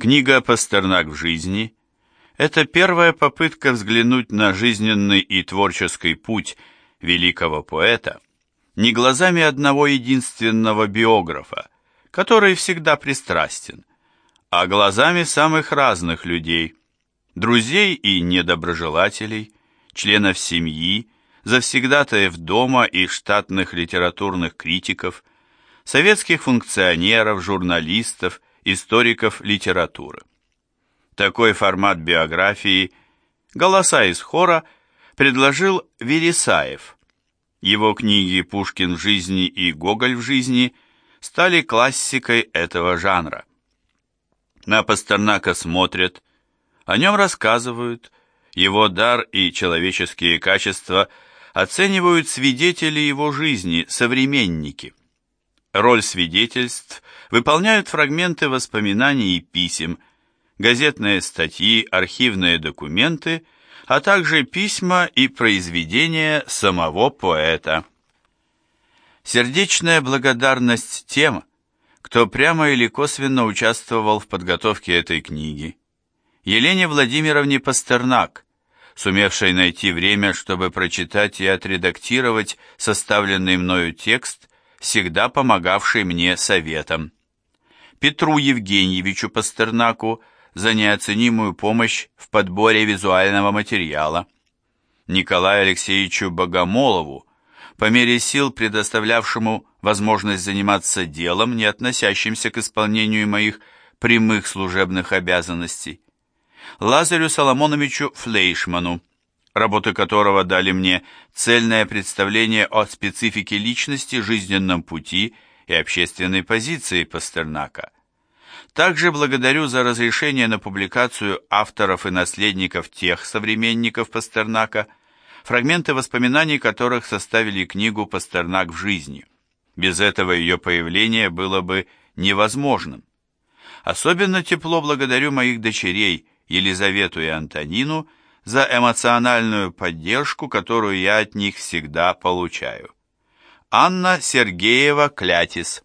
Книга «Пастернак в жизни» – это первая попытка взглянуть на жизненный и творческий путь великого поэта не глазами одного единственного биографа, который всегда пристрастен, а глазами самых разных людей, друзей и недоброжелателей, членов семьи, завсегдатаев дома и штатных литературных критиков, советских функционеров, журналистов, историков литературы. Такой формат биографии «Голоса из хора» предложил Вересаев. Его книги «Пушкин в жизни» и «Гоголь в жизни» стали классикой этого жанра. На Пастернака смотрят, о нем рассказывают, его дар и человеческие качества оценивают свидетели его жизни, современники. Роль свидетельств выполняют фрагменты воспоминаний и писем, газетные статьи, архивные документы, а также письма и произведения самого поэта. Сердечная благодарность тем, кто прямо или косвенно участвовал в подготовке этой книги. Елене Владимировне Пастернак, сумевшей найти время, чтобы прочитать и отредактировать составленный мною текст всегда помогавший мне советом. Петру Евгеньевичу Пастернаку за неоценимую помощь в подборе визуального материала. Николаю Алексеевичу Богомолову, по мере сил предоставлявшему возможность заниматься делом, не относящимся к исполнению моих прямых служебных обязанностей. Лазарю Соломоновичу Флейшману, работы которого дали мне цельное представление о специфике личности, жизненном пути и общественной позиции Пастернака. Также благодарю за разрешение на публикацию авторов и наследников тех современников Пастернака, фрагменты воспоминаний которых составили книгу «Пастернак в жизни». Без этого ее появление было бы невозможным. Особенно тепло благодарю моих дочерей Елизавету и Антонину за эмоциональную поддержку, которую я от них всегда получаю. Анна Сергеева Клятис